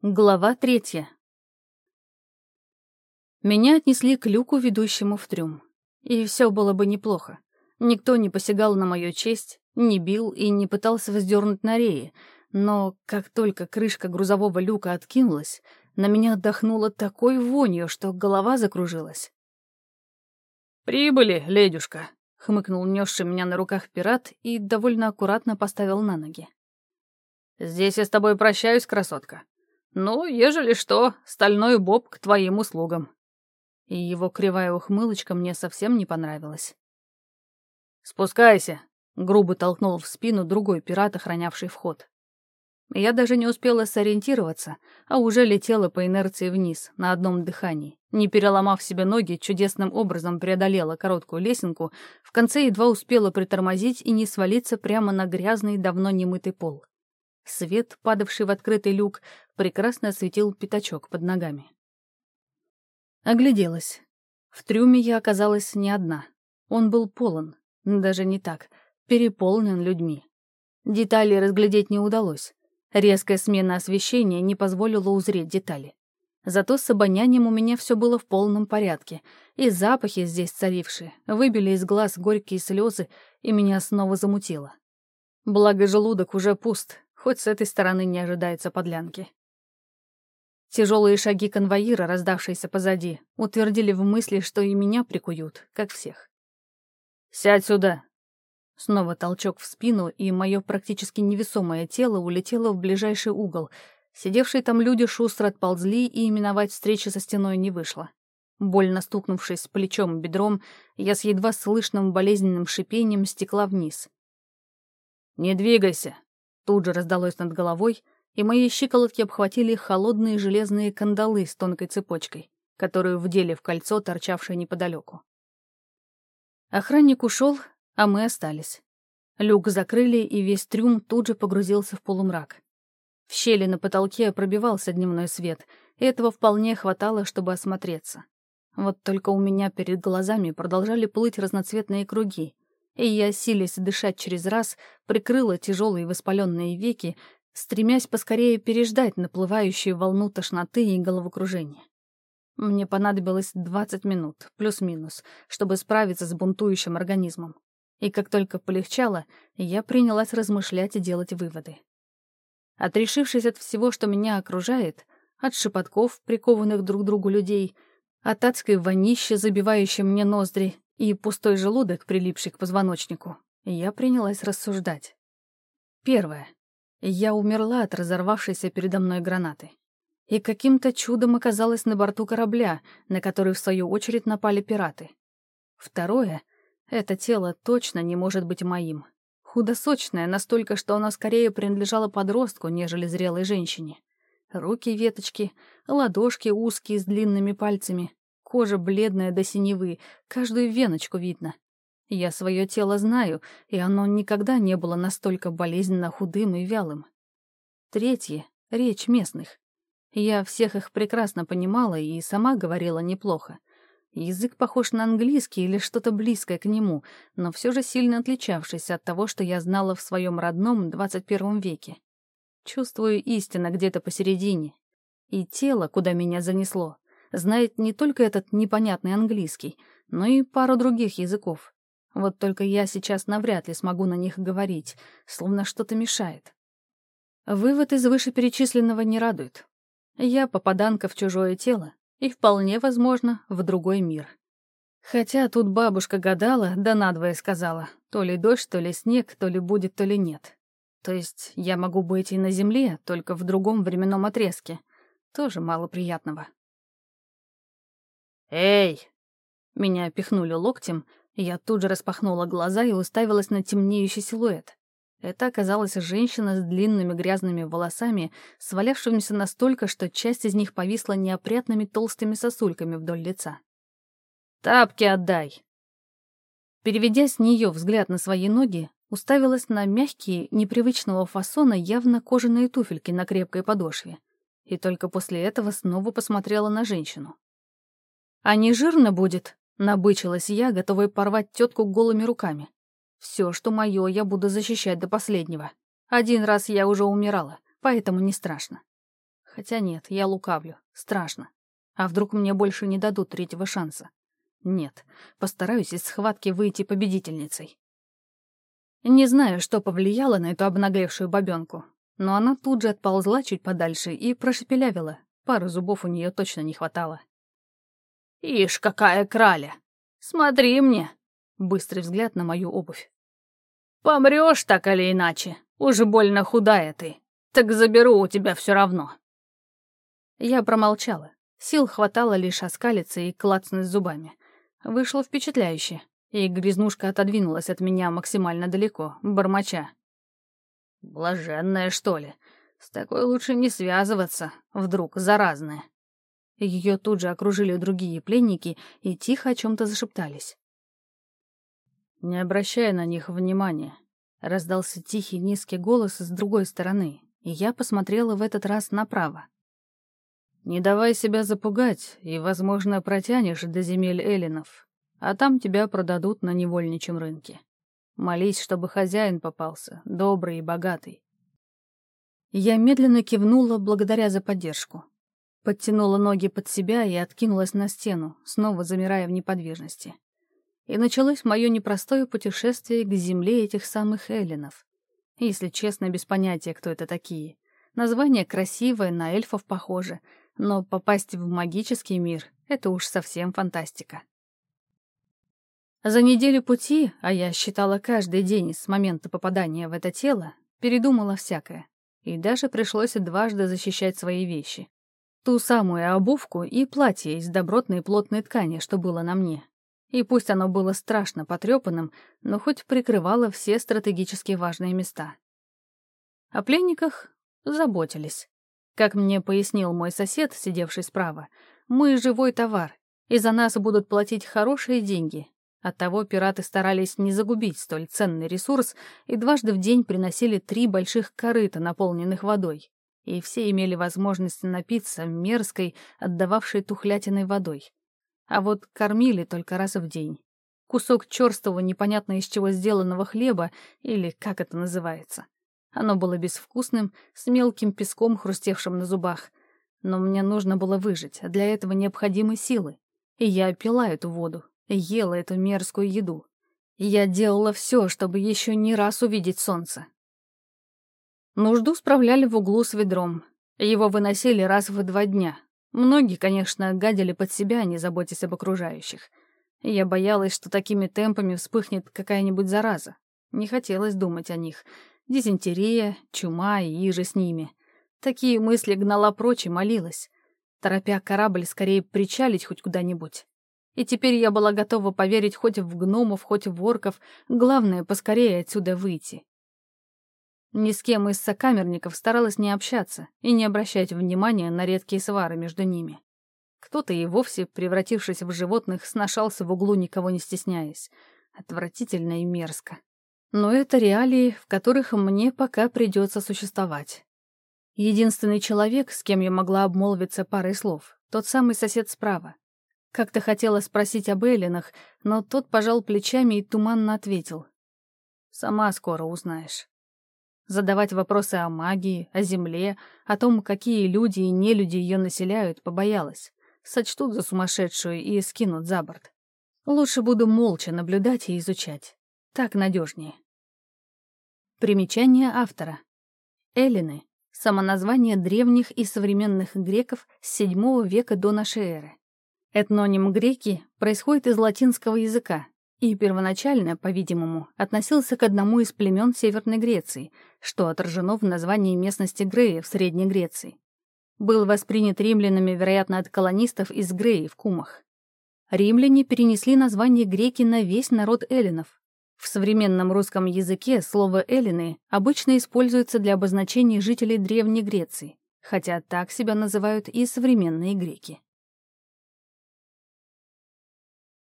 Глава третья. Меня отнесли к люку, ведущему в трюм. И все было бы неплохо. Никто не посягал на мою честь, не бил и не пытался вздернуть на реи. Но как только крышка грузового люка откинулась, на меня отдохнуло такой вонью, что голова закружилась. «Прибыли, ледюшка», — хмыкнул несший меня на руках пират и довольно аккуратно поставил на ноги. «Здесь я с тобой прощаюсь, красотка. «Ну, ежели что, стальной боб к твоим услугам». И его кривая ухмылочка мне совсем не понравилась. «Спускайся», — грубо толкнул в спину другой пират, охранявший вход. Я даже не успела сориентироваться, а уже летела по инерции вниз, на одном дыхании. Не переломав себе ноги, чудесным образом преодолела короткую лесенку, в конце едва успела притормозить и не свалиться прямо на грязный, давно немытый пол. Свет, падавший в открытый люк, прекрасно осветил пятачок под ногами. Огляделась. В трюме я оказалась не одна. Он был полон, даже не так, переполнен людьми. Детали разглядеть не удалось. Резкая смена освещения не позволила узреть детали. Зато с обонянием у меня все было в полном порядке, и запахи здесь царившие выбили из глаз горькие слезы, и меня снова замутило. Благо желудок уже пуст, хоть с этой стороны не ожидается подлянки. Тяжелые шаги конвоира, раздавшиеся позади, утвердили в мысли, что и меня прикуют, как всех. «Сядь сюда!» Снова толчок в спину, и мое практически невесомое тело улетело в ближайший угол. Сидевшие там люди шустро отползли, и именовать встречи со стеной не вышло. Больно стукнувшись плечом и бедром, я с едва слышным болезненным шипением стекла вниз. «Не двигайся!» Тут же раздалось над головой, и мои щиколотки обхватили холодные железные кандалы с тонкой цепочкой, которую вдели в кольцо, торчавшее неподалеку. Охранник ушел, а мы остались. Люк закрыли, и весь трюм тут же погрузился в полумрак. В щели на потолке пробивался дневной свет, и этого вполне хватало, чтобы осмотреться. Вот только у меня перед глазами продолжали плыть разноцветные круги, и я, силясь дышать через раз, прикрыла тяжелые воспаленные веки, стремясь поскорее переждать наплывающую волну тошноты и головокружения. Мне понадобилось 20 минут, плюс-минус, чтобы справиться с бунтующим организмом. И как только полегчало, я принялась размышлять и делать выводы. Отрешившись от всего, что меня окружает, от шепотков, прикованных друг к другу людей, от адской вонища, забивающей мне ноздри, и пустой желудок, прилипший к позвоночнику, я принялась рассуждать. Первое. Я умерла от разорвавшейся передо мной гранаты. И каким-то чудом оказалась на борту корабля, на который, в свою очередь, напали пираты. Второе. Это тело точно не может быть моим. Худосочное настолько, что оно скорее принадлежало подростку, нежели зрелой женщине. Руки веточки, ладошки узкие с длинными пальцами, Кожа бледная до синевы, каждую веночку видно. Я свое тело знаю, и оно никогда не было настолько болезненно худым и вялым. Третье — речь местных. Я всех их прекрасно понимала и сама говорила неплохо. Язык похож на английский или что-то близкое к нему, но все же сильно отличавшийся от того, что я знала в своем родном 21 веке. Чувствую истинно где-то посередине. И тело, куда меня занесло, знает не только этот непонятный английский, но и пару других языков. Вот только я сейчас навряд ли смогу на них говорить, словно что-то мешает. Вывод из вышеперечисленного не радует. Я попаданка в чужое тело и, вполне возможно, в другой мир. Хотя тут бабушка гадала, да надвое сказала, то ли дождь, то ли снег, то ли будет, то ли нет. То есть я могу быть и на Земле, только в другом временном отрезке. Тоже мало приятного. «Эй!» Меня пихнули локтем, я тут же распахнула глаза и уставилась на темнеющий силуэт. Это оказалась женщина с длинными грязными волосами, свалявшимися настолько, что часть из них повисла неопрятными толстыми сосульками вдоль лица. «Тапки отдай!» Переведя с нее взгляд на свои ноги, уставилась на мягкие, непривычного фасона явно кожаные туфельки на крепкой подошве. И только после этого снова посмотрела на женщину. «А не жирно будет?» — набычилась я, готовая порвать тетку голыми руками. «Все, что мое, я буду защищать до последнего. Один раз я уже умирала, поэтому не страшно». Хотя нет, я лукавлю. Страшно. А вдруг мне больше не дадут третьего шанса? Нет, постараюсь из схватки выйти победительницей. Не знаю, что повлияло на эту обнаглевшую бабенку, но она тут же отползла чуть подальше и прошепелявила. Пары зубов у нее точно не хватало. «Ишь, какая краля! Смотри мне!» Быстрый взгляд на мою обувь. «Помрешь так или иначе, уже больно худая ты, так заберу у тебя все равно». Я промолчала. Сил хватало лишь оскалиться и клацнуть зубами. Вышло впечатляюще, и грязнушка отодвинулась от меня максимально далеко, бормоча. «Блаженная, что ли? С такой лучше не связываться, вдруг заразная». Ее тут же окружили другие пленники и тихо о чем-то зашептались. «Не обращай на них внимания», — раздался тихий низкий голос с другой стороны, и я посмотрела в этот раз направо. «Не давай себя запугать, и, возможно, протянешь до земель эллинов, а там тебя продадут на невольничьем рынке. Молись, чтобы хозяин попался, добрый и богатый». Я медленно кивнула благодаря за поддержку. Подтянула ноги под себя и откинулась на стену, снова замирая в неподвижности. И началось мое непростое путешествие к земле этих самых эллинов. Если честно, без понятия, кто это такие. Название красивое, на эльфов похоже, но попасть в магический мир — это уж совсем фантастика. За неделю пути, а я считала каждый день с момента попадания в это тело, передумала всякое. И даже пришлось дважды защищать свои вещи. Ту самую обувку и платье из добротной плотной ткани, что было на мне. И пусть оно было страшно потрепанным, но хоть прикрывало все стратегически важные места. О пленниках заботились. Как мне пояснил мой сосед, сидевший справа, мы живой товар, и за нас будут платить хорошие деньги. Оттого пираты старались не загубить столь ценный ресурс и дважды в день приносили три больших корыта, наполненных водой и все имели возможность напиться мерзкой, отдававшей тухлятиной водой. А вот кормили только раз в день. Кусок черстого, непонятно из чего сделанного хлеба, или как это называется. Оно было безвкусным, с мелким песком, хрустевшим на зубах. Но мне нужно было выжить, а для этого необходимы силы. И я пила эту воду, ела эту мерзкую еду. я делала все, чтобы еще не раз увидеть солнце, Нужду справляли в углу с ведром. Его выносили раз в два дня. Многие, конечно, гадили под себя, не заботясь об окружающих. Я боялась, что такими темпами вспыхнет какая-нибудь зараза. Не хотелось думать о них. Дизентерия, чума и иже с ними. Такие мысли гнала прочь и молилась, торопя корабль скорее причалить хоть куда-нибудь. И теперь я была готова поверить хоть в гномов, хоть в орков, главное, поскорее отсюда выйти. Ни с кем из сокамерников старалась не общаться и не обращать внимания на редкие свары между ними. Кто-то и вовсе, превратившись в животных, сношался в углу, никого не стесняясь. Отвратительно и мерзко. Но это реалии, в которых мне пока придется существовать. Единственный человек, с кем я могла обмолвиться парой слов, тот самый сосед справа. Как-то хотела спросить об Эллинах, но тот пожал плечами и туманно ответил. «Сама скоро узнаешь» задавать вопросы о магии, о земле, о том, какие люди и нелюди ее населяют, побоялась. Сочтут за сумасшедшую и скинут за борт. Лучше буду молча наблюдать и изучать. Так надежнее. Примечание автора. Эллины — самоназвание древних и современных греков с VII века до нашей эры. Этноним греки происходит из латинского языка, и первоначально, по-видимому, относился к одному из племен Северной Греции, что отражено в названии местности Грея в Средней Греции. Был воспринят римлянами, вероятно, от колонистов из Греи в Кумах. Римляне перенесли название греки на весь народ эллинов. В современном русском языке слово «эллины» обычно используется для обозначения жителей Древней Греции, хотя так себя называют и современные греки.